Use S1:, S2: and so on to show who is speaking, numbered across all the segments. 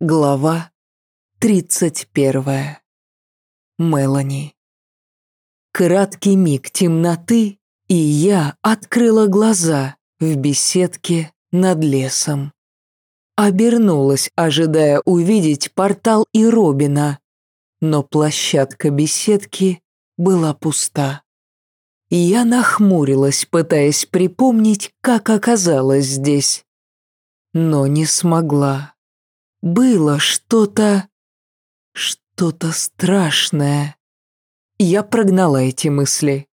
S1: Глава тридцать первая. Мелани. Краткий миг темноты, и я открыла глаза в беседке над лесом. Обернулась, ожидая увидеть портал и Робина, но площадка беседки была пуста. Я нахмурилась, пытаясь припомнить, как оказалась здесь, но не смогла. Было что-то... что-то страшное. Я прогнала эти мысли.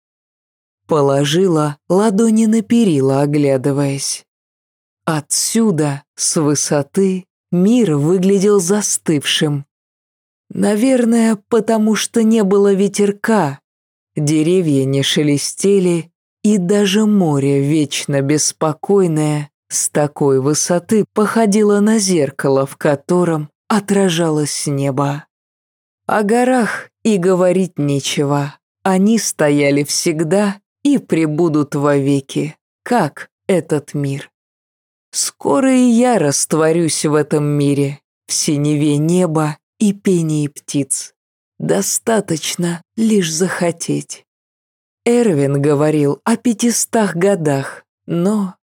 S1: Положила ладони на перила, оглядываясь. Отсюда, с высоты, мир выглядел застывшим. Наверное, потому что не было ветерка, деревья не шелестели, и даже море, вечно беспокойное, с такой высоты походило на зеркало, в котором отражалось небо. О горах и говорить нечего. Они стояли всегда и пребудут вовеки, как этот мир. Скоро и я растворюсь в этом мире, в синеве неба и пении птиц. Достаточно лишь захотеть. Эрвин говорил о пятистах годах, но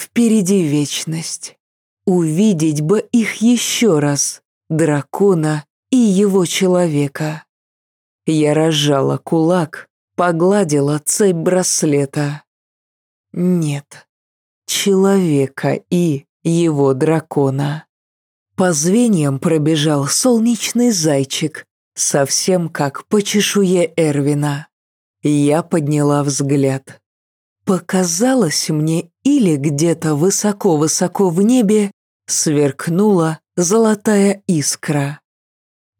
S1: Впереди вечность. Увидеть бы их еще раз, дракона и его человека. Я разжала кулак, погладила цепь браслета. Нет, человека и его дракона. По звеньям пробежал солнечный зайчик, совсем как по чешуе Эрвина. Я подняла взгляд. Показалось мне, или где-то высоко-высоко в небе сверкнула золотая искра.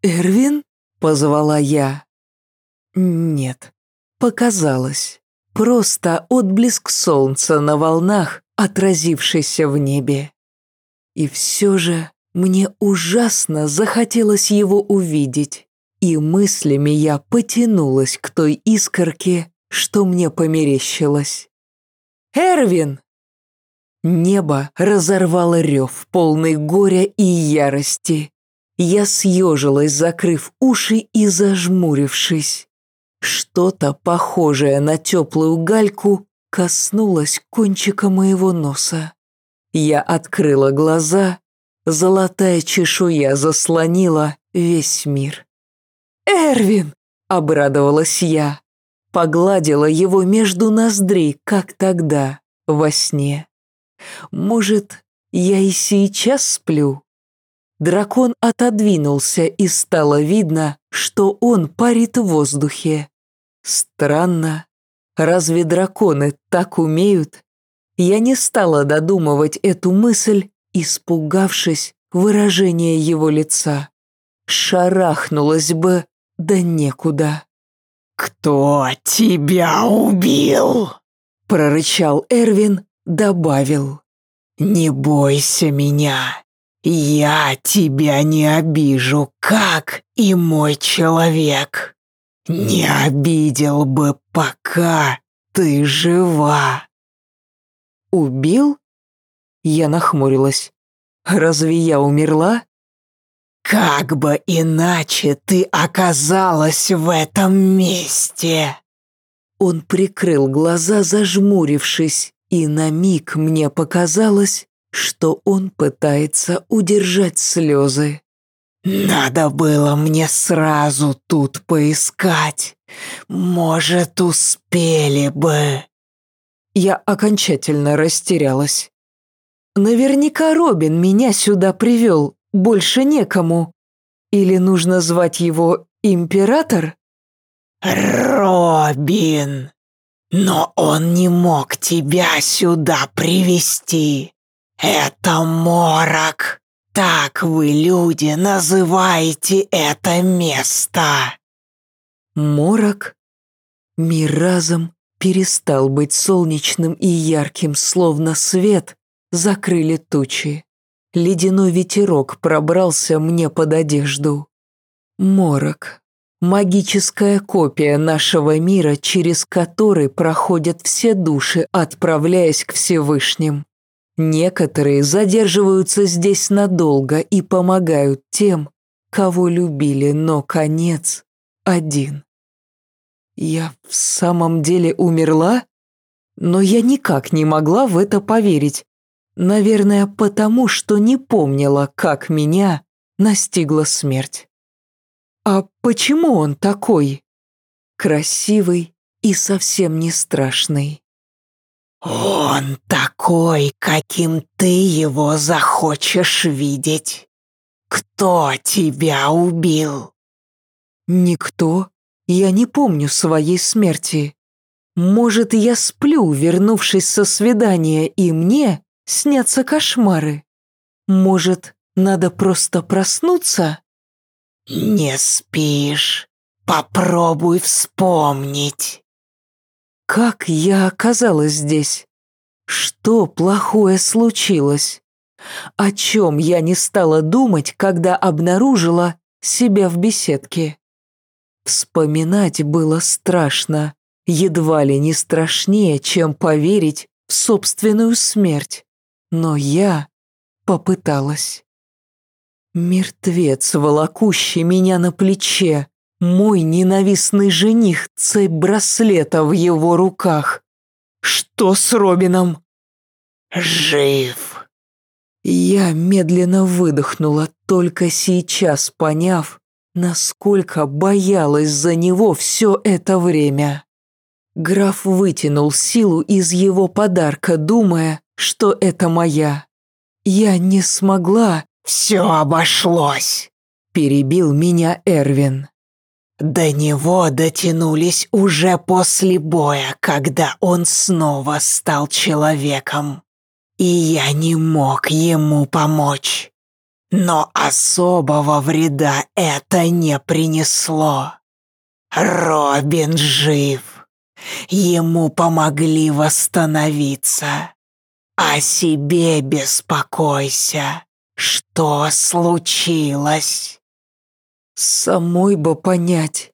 S1: «Эрвин?» — позвала я. Нет, показалось. Просто отблеск солнца на волнах, отразившийся в небе. И все же мне ужасно захотелось его увидеть, и мыслями я потянулась к той искорке, что мне померещилось. «Эрвин!» Небо разорвало рев, полный горя и ярости. Я съежилась, закрыв уши и зажмурившись. Что-то похожее на теплую гальку коснулось кончика моего носа. Я открыла глаза, золотая чешуя заслонила весь мир. «Эрвин!» — обрадовалась я погладила его между ноздрей, как тогда, во сне. Может, я и сейчас сплю? Дракон отодвинулся, и стало видно, что он парит в воздухе. Странно. Разве драконы так умеют? Я не стала додумывать эту мысль, испугавшись выражения его лица. Шарахнулась бы, да некуда.
S2: «Кто тебя убил?»
S1: Прорычал Эрвин, добавил.
S2: «Не бойся меня. Я тебя не обижу, как и мой человек. Не обидел бы, пока ты жива».
S1: «Убил?» Я нахмурилась. «Разве я умерла?»
S2: Как бы иначе ты оказалась в этом месте?»
S1: Он прикрыл глаза, зажмурившись, и на миг мне показалось, что он пытается удержать слезы.
S2: «Надо было мне сразу тут поискать. Может, успели бы».
S1: Я окончательно растерялась. Наверняка Робин меня сюда привел, больше некому. Или нужно звать его император?
S2: Робин! Но он не мог тебя сюда привести. Это морок. Так вы, люди, называете это место.
S1: Морок? Мир разом перестал быть солнечным и ярким, словно свет закрыли тучи. Ледяной ветерок пробрался мне под одежду. Морок. Магическая копия нашего мира, через который проходят все души, отправляясь к Всевышним. Некоторые задерживаются здесь надолго и помогают тем, кого любили, но конец один. Я в самом деле умерла? Но я никак не могла в это поверить. Наверное, потому что не помнила, как меня настигла смерть. А почему он такой? Красивый и совсем не страшный.
S2: «Он такой, каким ты его захочешь видеть. Кто тебя убил?»
S1: «Никто. Я не помню своей смерти. Может, я сплю, вернувшись со свидания, и мне снятся кошмары? Может, надо просто проснуться?»
S2: «Не спишь. Попробуй вспомнить».
S1: Как я оказалась здесь? Что плохое случилось? О чем я не стала думать, когда обнаружила себя в беседке? Вспоминать было страшно, едва ли не страшнее, чем поверить в собственную смерть. Но я попыталась. Мертвец, волокущий меня на плече, мой ненавистный жених, цепь браслета в его руках. Что с Робином?
S2: Жив.
S1: Я медленно выдохнула, только сейчас поняв, насколько боялась за него все это время. Граф вытянул силу из его подарка, думая, что это моя. Я не смогла.
S2: «Все обошлось», –
S1: перебил меня Эрвин.
S2: До него дотянулись уже после боя, когда он снова стал человеком. И я не мог ему помочь. Но особого вреда это не принесло. Робин жив. Ему помогли восстановиться. О себе беспокойся. Что случилось?
S1: Самой бы понять.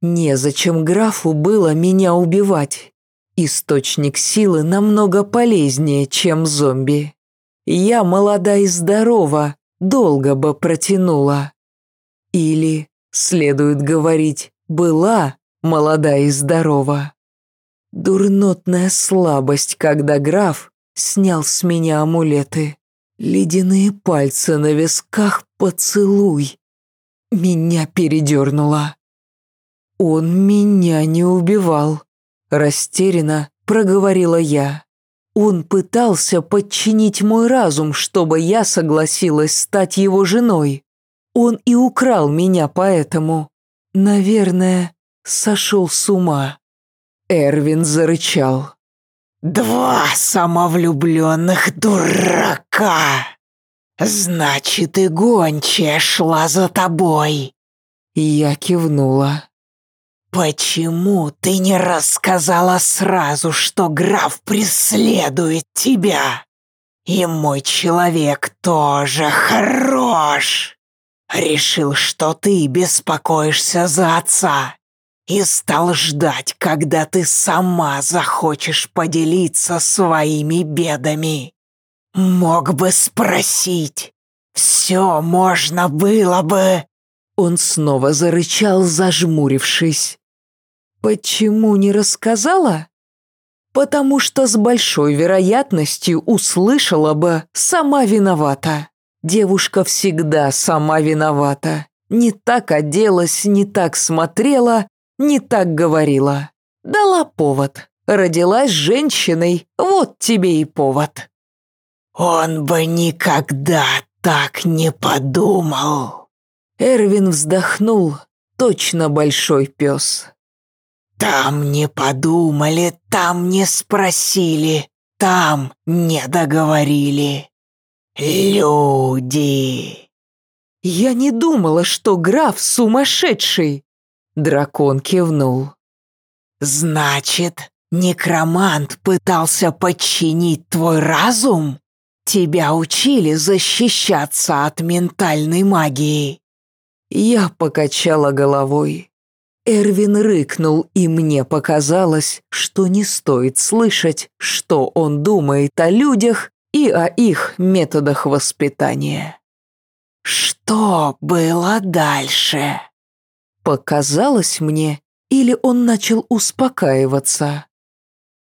S1: Незачем графу было меня убивать. Источник силы намного полезнее, чем зомби. Я молода и здорова, долго бы протянула. Или, следует говорить, была молода и здорова. Дурнотная слабость, когда граф снял с меня амулеты. Ледяные пальцы на висках поцелуй. Меня передернуло. «Он меня не убивал», – растерянно проговорила я. «Он пытался подчинить мой разум, чтобы я согласилась стать его женой. Он и украл меня поэтому. Наверное, сошел с ума». Эрвин зарычал.
S2: «Два самовлюбленных дурака!» «Значит, и гончая шла за тобой!»
S1: Я кивнула.
S2: «Почему ты не рассказала сразу, что граф преследует тебя? И мой человек тоже хорош!» Решил, что ты беспокоишься за отца и стал ждать, когда ты сама захочешь поделиться своими бедами. «Мог бы спросить. Все можно было бы...»
S1: Он снова зарычал, зажмурившись. «Почему не рассказала?» «Потому что с большой вероятностью услышала бы «сама виновата». Девушка всегда сама виновата. Не так оделась, не так смотрела, не так говорила. Дала повод. Родилась женщиной, вот тебе и повод.
S2: «Он бы никогда так не подумал!»
S1: Эрвин вздохнул, точно большой пес.
S2: «Там не подумали, там не спросили, там не договорили. Люди!»
S1: «Я не думала, что граф сумасшедший!» Дракон кивнул.
S2: «Значит, некромант пытался подчинить твой разум?» Тебя учили защищаться от ментальной магии.
S1: Я покачала головой. Эрвин рыкнул, и мне показалось, что не стоит слышать, что он думает о людях, и о их методах воспитания.
S2: Что было дальше?
S1: Показалось мне, или он начал успокаиваться?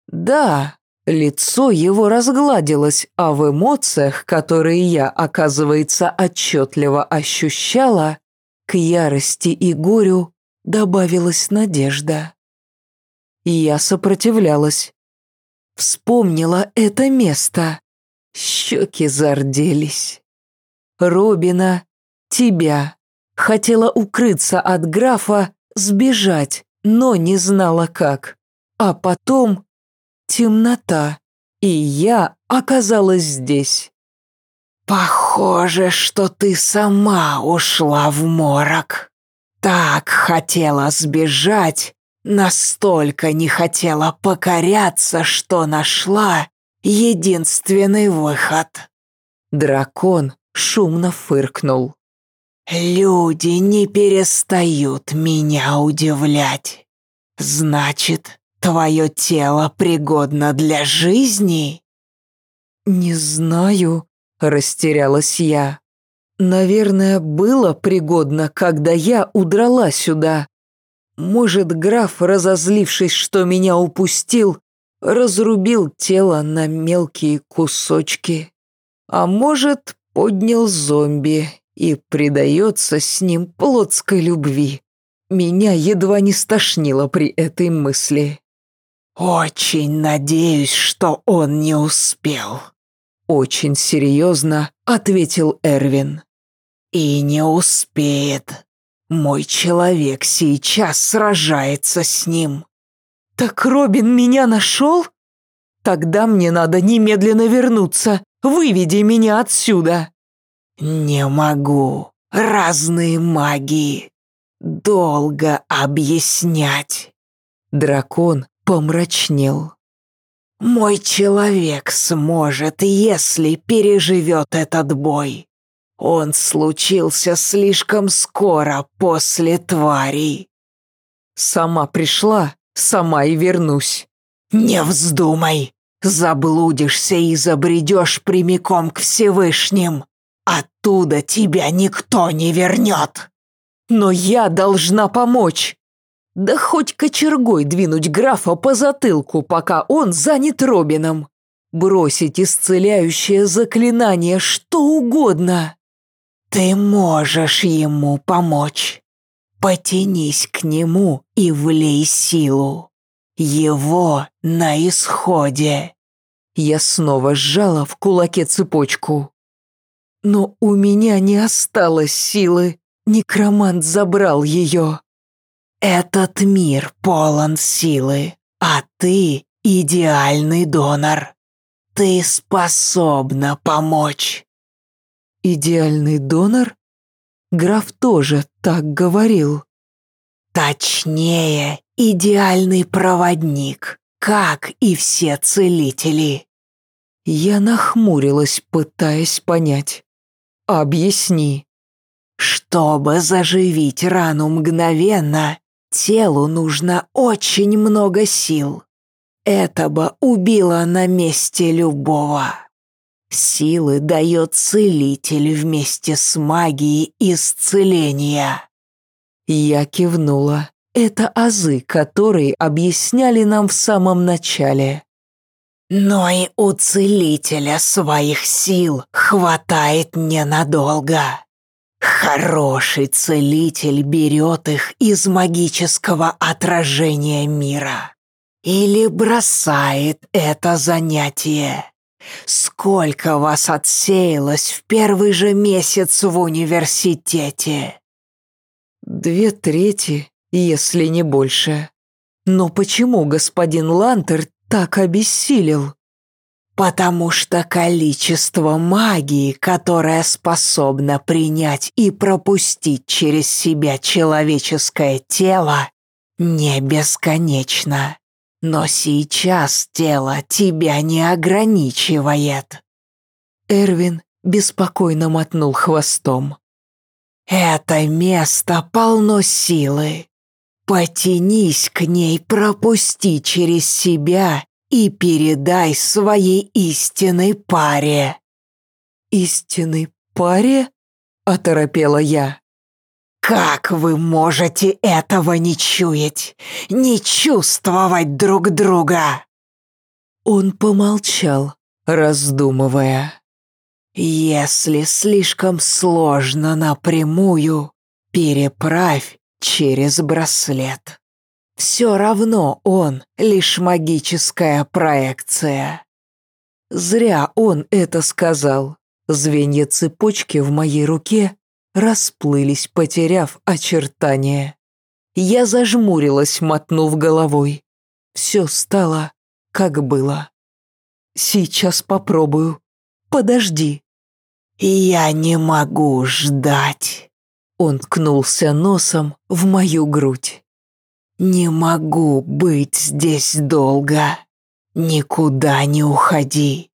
S1: Да, лицо его разгладилось, а в эмоциях, которые я, оказывается, отчетливо ощущала, к ярости и горю добавилась надежда. Я сопротивлялась. Вспомнила это место. Щеки зарделись. Робина, тебя. Хотела укрыться от графа, сбежать, но не знала как. А потом темнота, и я оказалась здесь.
S2: «Похоже, что ты сама ушла в морок. Так хотела сбежать, настолько не хотела покоряться, что нашла единственный выход».
S1: Дракон шумно фыркнул.
S2: «Люди не перестают меня удивлять. Значит, твое тело пригодно для жизни?»
S1: «Не знаю», — растерялась я. «Наверное, было пригодно, когда я удрала сюда. Может, граф, разозлившись, что меня упустил, разрубил тело на мелкие кусочки. А может, поднял зомби и предается с ним плотской любви. Меня едва не стошнило при этой мысли.
S2: «Очень надеюсь, что он не успел», —
S1: очень серьезно ответил Эрвин.
S2: «И не успеет. Мой человек сейчас сражается с ним».
S1: «Так Робин меня нашел? Тогда мне надо немедленно вернуться. Выведи меня отсюда!»
S2: «Не могу. Разные магии. Долго объяснять».
S1: Дракон помрачнел.
S2: «Мой человек сможет, если переживет этот бой. Он случился слишком скоро после тварей».
S1: «Сама пришла, сама и вернусь».
S2: «Не вздумай. Заблудишься и забредешь прямиком к Всевышним. Оттуда тебя никто не вернет.
S1: Но я должна помочь. Да хоть кочергой двинуть графа по затылку, пока он занят Робином. Бросить исцеляющее заклинание, что угодно.
S2: Ты можешь ему помочь. Потянись к нему и влей силу. Его на исходе.
S1: Я снова сжала в кулаке цепочку. Но у меня не осталось силы. Некромант забрал ее.
S2: Этот мир полон силы, а ты идеальный донор. Ты способна помочь.
S1: Идеальный донор? Граф тоже так говорил.
S2: Точнее, идеальный проводник, как и все целители.
S1: Я нахмурилась, пытаясь понять. «Объясни».
S2: «Чтобы заживить рану мгновенно, телу нужно очень много сил. Это бы убило на месте любого. Силы дает целитель вместе с магией исцеления».
S1: Я кивнула. Это азы, которые объясняли нам в самом начале.
S2: Но и у целителя своих сил хватает ненадолго. Хороший целитель берет их из магического отражения мира. Или бросает это занятие. Сколько вас отсеялось в первый же месяц в университете?
S1: Две трети, если не больше. Но почему господин Лантер так обессилел?
S2: Потому что количество магии, которая способна принять и пропустить через себя человеческое тело, не бесконечно. Но сейчас тело тебя не ограничивает.
S1: Эрвин беспокойно мотнул хвостом.
S2: Это место полно силы. Потянись к ней, пропусти через себя и передай своей истинной паре».
S1: «Истинной паре?» – оторопела я.
S2: «Как вы можете этого не чуять, не чувствовать друг друга?»
S1: Он помолчал, раздумывая.
S2: «Если слишком сложно напрямую, переправь через браслет. Все равно он лишь магическая проекция».
S1: Зря он это сказал. Звенья цепочки в моей руке расплылись, потеряв очертания. Я зажмурилась, мотнув головой. Все стало, как было. Сейчас попробую. Подожди.
S2: Я не могу ждать.
S1: Он ткнулся носом в мою грудь.
S2: Не могу быть здесь долго. Никуда не уходи.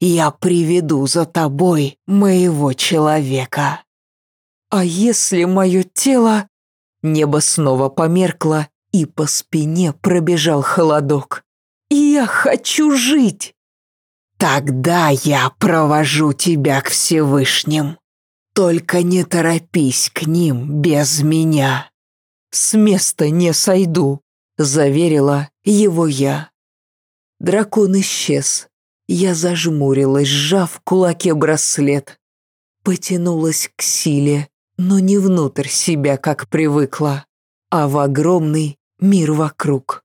S2: Я приведу за тобой моего человека.
S1: А если мое тело... Небо снова померкло, и по спине пробежал холодок. Я хочу жить.
S2: Тогда я провожу тебя к Всевышним. Только не торопись к ним без меня.
S1: С места не сойду, заверила его я. Дракон исчез. Я зажмурилась, сжав в кулаке браслет. Потянулась к силе, но не внутрь себя, как привыкла, а в огромный мир вокруг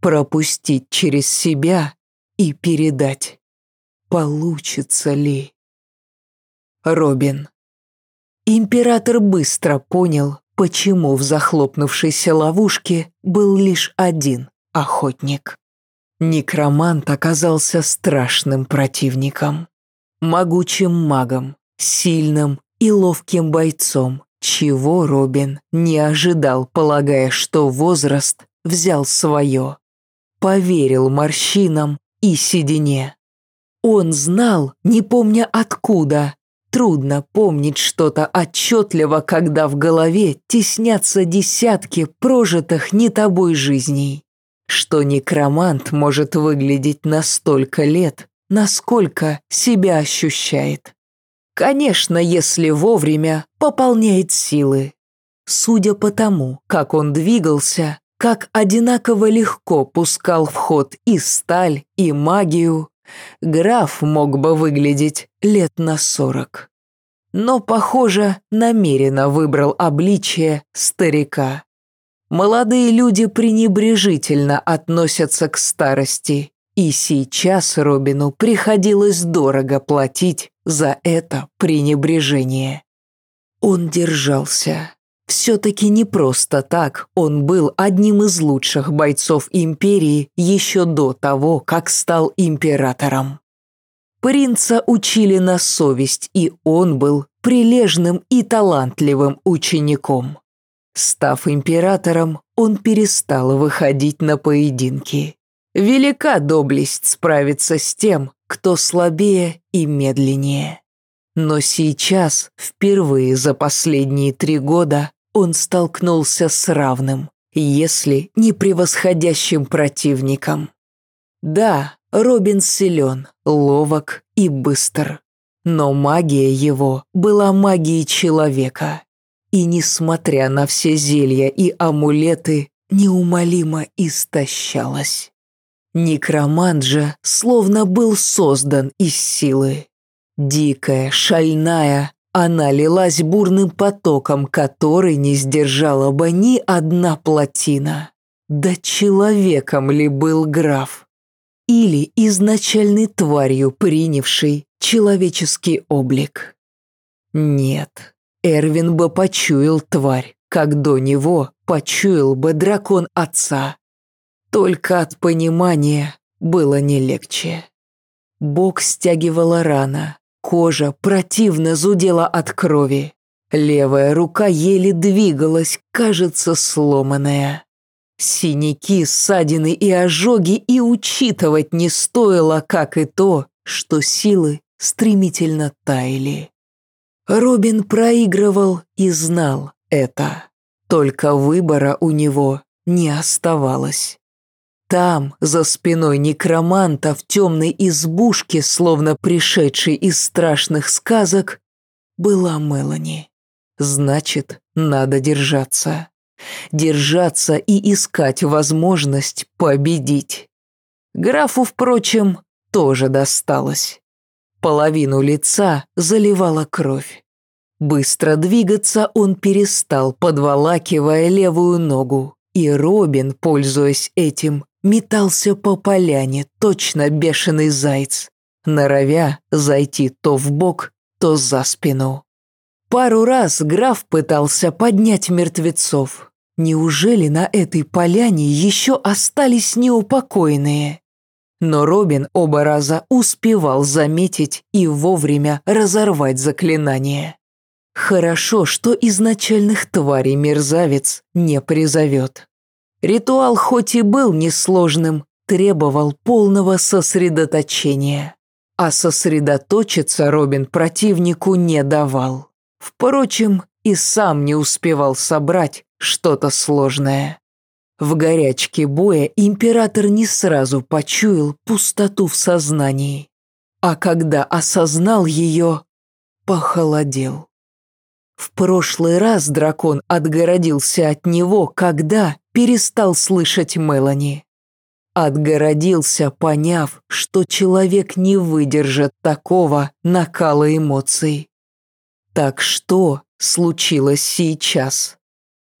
S1: пропустить через себя и передать. Получится ли? Робин. Император быстро понял, почему в захлопнувшейся ловушке был лишь один охотник. Некромант оказался страшным противником. Могучим магом, сильным и ловким бойцом, чего Робин не ожидал, полагая, что возраст взял свое поверил морщинам и седине. Он знал, не помня откуда. Трудно помнить что-то отчетливо, когда в голове теснятся десятки прожитых не тобой жизней. Что некромант может выглядеть на столько лет, насколько себя ощущает. Конечно, если вовремя пополняет силы. Судя по тому, как он двигался, как одинаково легко пускал в ход и сталь, и магию, граф мог бы выглядеть лет на сорок. Но, похоже, намеренно выбрал обличие старика. Молодые люди пренебрежительно относятся к старости, и сейчас Робину приходилось дорого платить за это пренебрежение. Он держался, все-таки не просто так он был одним из лучших бойцов империи еще до того, как стал императором. Принца учили на совесть, и он был прилежным и талантливым учеником. Став императором, он перестал выходить на поединки. Велика доблесть справиться с тем, кто слабее и медленнее. Но сейчас, впервые за последние три года, он столкнулся с равным, если не превосходящим противником. Да, Робин силен, ловок и быстр. Но магия его была магией человека. И, несмотря на все зелья и амулеты, неумолимо истощалась. Некромант же словно был создан из силы. Дикая, шальная, она лилась бурным потоком, который не сдержала бы ни одна плотина. Да человеком ли был граф? Или изначальной тварью, принявшей человеческий облик? Нет, Эрвин бы почуял тварь, как до него почуял бы дракон отца. Только от понимания было не легче. Бог стягивала рана, Кожа противно зудела от крови. Левая рука еле двигалась, кажется, сломанная. Синяки, ссадины и ожоги и учитывать не стоило, как и то, что силы стремительно таяли. Робин проигрывал и знал это. Только выбора у него не оставалось. Там, за спиной некроманта, в темной избушке, словно пришедшей из страшных сказок, была Мелани. Значит, надо держаться. Держаться и искать возможность победить. Графу, впрочем, тоже досталось. Половину лица заливала кровь. Быстро двигаться он перестал, подволакивая левую ногу, и Робин, пользуясь этим, метался по поляне, точно бешеный заяц, норовя зайти то в бок, то за спину. Пару раз граф пытался поднять мертвецов. Неужели на этой поляне еще остались неупокоенные? Но Робин оба раза успевал заметить и вовремя разорвать заклинание. Хорошо, что изначальных тварей мерзавец не призовет. Ритуал хоть и был несложным, требовал полного сосредоточения. А сосредоточиться Робин противнику не давал. Впрочем, и сам не успевал собрать что-то сложное. В горячке боя император не сразу почуял пустоту в сознании, а когда осознал ее, похолодел. В прошлый раз дракон отгородился от него, когда перестал слышать Мелани. Отгородился, поняв, что человек не выдержит такого накала эмоций. Так что случилось сейчас?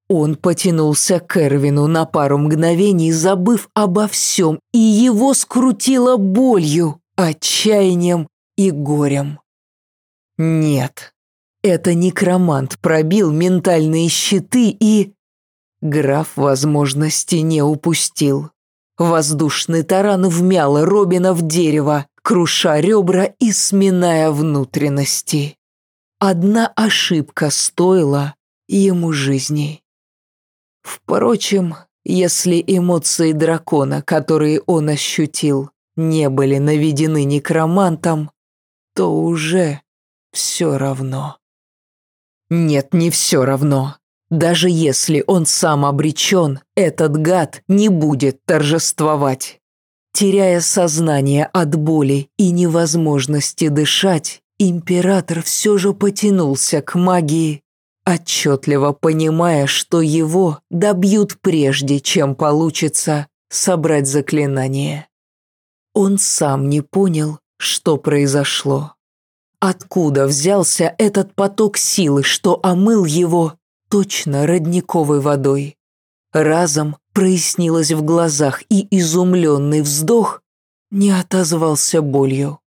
S1: Он потянулся к Эрвину на пару мгновений, забыв обо всем, и его скрутило болью, отчаянием и горем. Нет, это некромант пробил ментальные щиты и... Граф возможности не упустил. Воздушный таран вмял Робина в дерево, круша ребра и сминая внутренности. Одна ошибка стоила ему жизни. Впрочем, если эмоции дракона, которые он ощутил, не были наведены некромантом, то уже все равно. Нет, не все равно. Даже если он сам обречен, этот гад не будет торжествовать. Теряя сознание от боли и невозможности дышать, император все же потянулся к магии, отчетливо понимая, что его добьют прежде, чем получится собрать заклинание. Он сам не понял, что произошло. Откуда взялся этот поток силы, что омыл его точно родниковой водой? Разом прояснилось в глазах, и изумленный вздох не отозвался болью.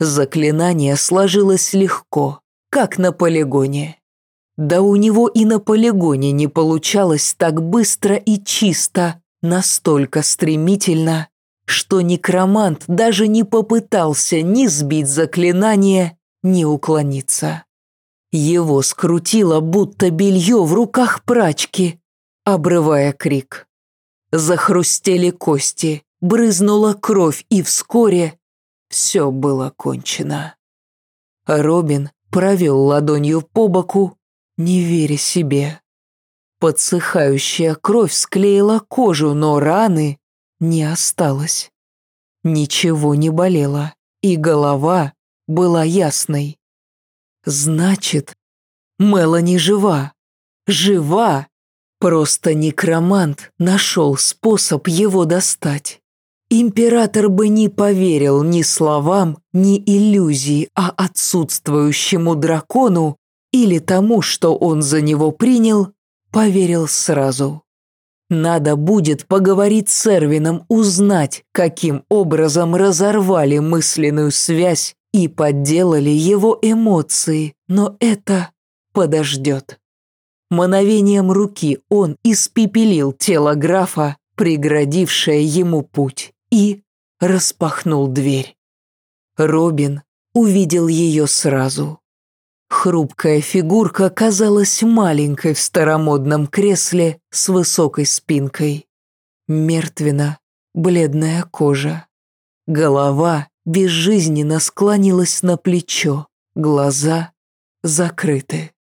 S1: Заклинание сложилось легко, как на полигоне. Да у него и на полигоне не получалось так быстро и чисто, настолько стремительно, что некромант даже не попытался ни сбить заклинание, не уклониться. Его скрутило, будто белье в руках прачки, обрывая крик. Захрустели кости, брызнула кровь, и вскоре все было кончено. Робин провел ладонью по боку, не веря себе. Подсыхающая кровь склеила кожу, но раны не осталось. Ничего не болело, и голова была ясной. Значит, Мелани жива. Жива. Просто некромант нашел способ его достать. Император бы не поверил ни словам, ни иллюзии, а отсутствующему дракону или тому, что он за него принял, поверил сразу. Надо будет поговорить с Эрвином, узнать, каким образом разорвали мысленную связь и подделали его эмоции, но это подождет. Мановением руки он испепелил тело графа, преградившее ему путь, и распахнул дверь. Робин увидел ее сразу. Хрупкая фигурка казалась маленькой в старомодном кресле с высокой спинкой. Мертвенно, бледная кожа. Голова безжизненно склонилась на плечо, глаза закрыты.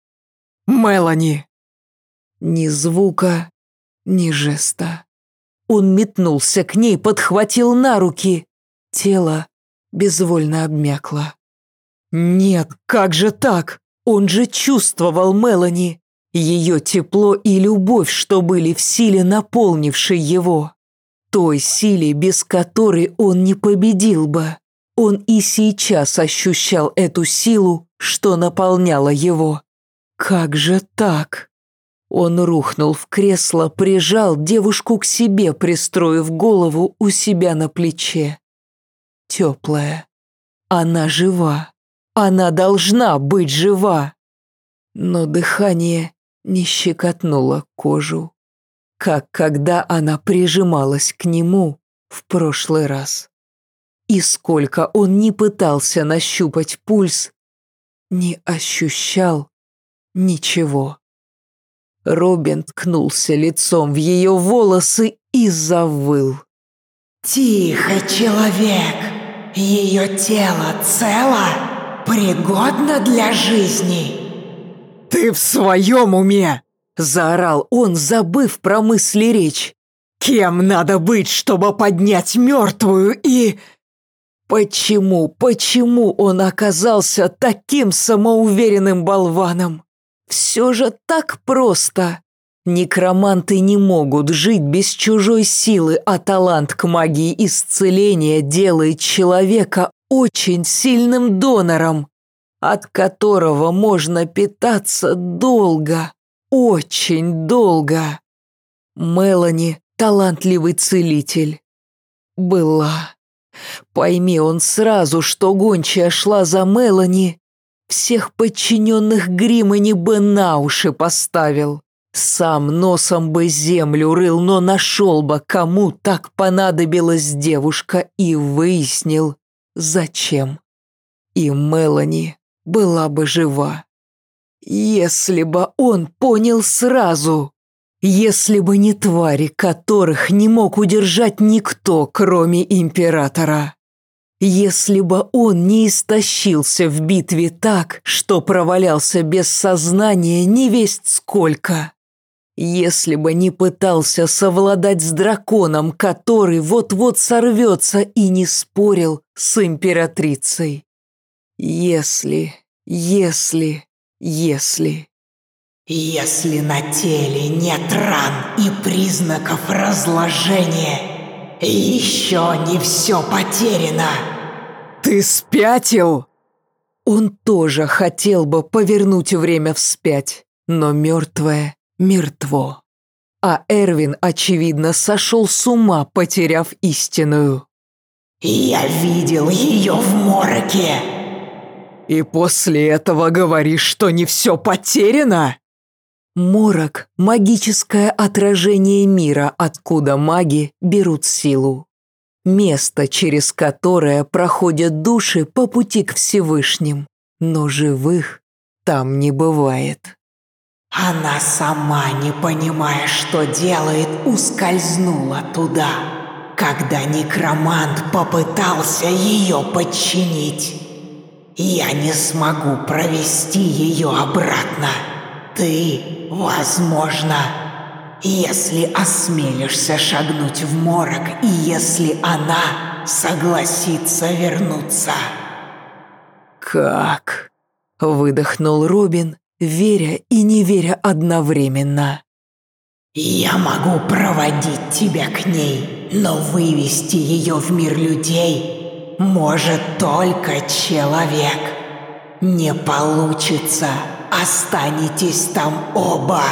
S1: «Мелани!» Ни звука, ни жеста. Он метнулся к ней, подхватил на руки. Тело безвольно обмякло. Нет, как же так? Он же чувствовал Мелани. Ее тепло и любовь, что были в силе, наполнившей его. Той силе, без которой он не победил бы. Он и сейчас ощущал эту силу, что наполняла его. Как же так? Он рухнул в кресло, прижал девушку к себе, пристроив голову у себя на плече. Теплая. Она жива. Она должна быть жива. Но дыхание не щекотнуло кожу, как когда она прижималась к нему в прошлый раз. И сколько он не пытался нащупать пульс, не ощущал ничего. Робин ткнулся лицом в ее волосы и завыл.
S2: «Тихо, человек! Ее тело цело? Пригодно для жизни?»
S1: «Ты в своем уме?» – заорал он, забыв про мысли речь. «Кем надо быть, чтобы поднять мертвую и...» Почему, почему он оказался таким самоуверенным болваном? Все же так просто. Некроманты не могут жить без чужой силы, а талант к магии исцеления делает человека очень сильным донором, от которого можно питаться долго, очень долго. Мелани – талантливый целитель. Была. Пойми он сразу, что гончая шла за Мелани, всех подчиненных Гримани бы на уши поставил. Сам носом бы землю рыл, но нашел бы, кому так понадобилась девушка, и выяснил, зачем. И Мелани была бы жива. Если бы он понял сразу, если бы не твари, которых не мог удержать никто, кроме императора. Если бы он не истощился в битве так, что провалялся без сознания не весть сколько. Если бы не пытался совладать с драконом, который вот-вот сорвется и не спорил с императрицей. Если, если, если...
S2: Если на теле нет ран и признаков разложения, еще не все потеряно.
S1: Ты спятил? Он тоже хотел бы повернуть время вспять, но мертвое мертво. А Эрвин, очевидно, сошел с ума, потеряв истинную.
S2: «Я видел ее в мороке!»
S1: «И после этого говоришь, что не все потеряно?» Морок – магическое отражение мира, откуда маги берут силу. Место, через которое проходят души по пути к Всевышним, но живых там не бывает.
S2: Она сама, не понимая, что делает, ускользнула туда, когда некромант попытался ее подчинить. Я не смогу провести ее обратно. Ты, возможно, если осмелишься шагнуть в морок и если она согласится вернуться.
S1: «Как?» – выдохнул Робин, веря и не веря одновременно.
S2: «Я могу проводить тебя к ней, но вывести ее в мир людей может только человек. Не получится» останетесь там оба.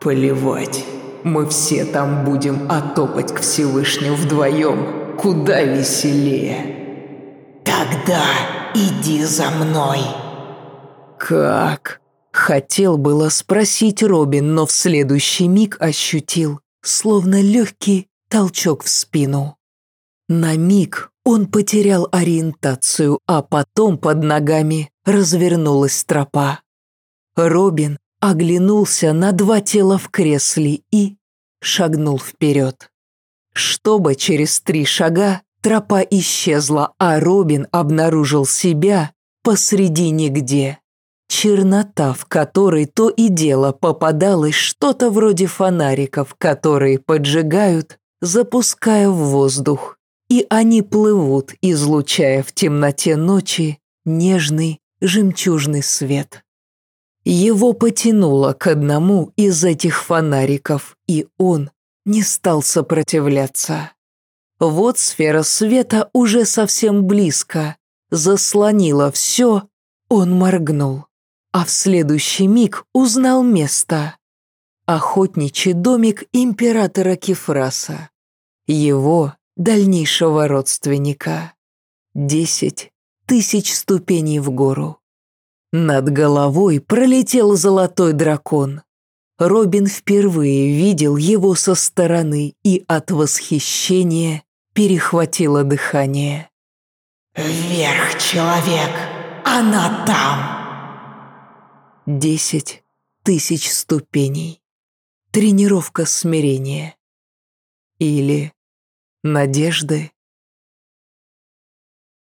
S1: Плевать, мы все там будем отопать к Всевышнему вдвоем, куда веселее.
S2: Тогда иди за мной.
S1: Как? Хотел было спросить Робин, но в следующий миг ощутил, словно легкий толчок в спину. На миг он потерял ориентацию, а потом под ногами развернулась тропа. Робин оглянулся на два тела в кресле и шагнул вперед. Чтобы через три шага тропа исчезла, а Робин обнаружил себя посреди нигде. Чернота, в которой то и дело попадалось что-то вроде фонариков, которые поджигают, запуская в воздух, и они плывут, излучая в темноте ночи нежный жемчужный свет. Его потянуло к одному из этих фонариков, и он не стал сопротивляться. Вот сфера света уже совсем близко, заслонила все, он моргнул, а в следующий миг узнал место. Охотничий домик императора Кефраса, его дальнейшего родственника. Десять тысяч ступеней в гору. Над головой пролетел золотой дракон. Робин впервые видел его со стороны и от восхищения перехватило дыхание.
S2: «Вверх, человек! Она там!»
S1: Десять тысяч ступеней. Тренировка смирения. Или надежды.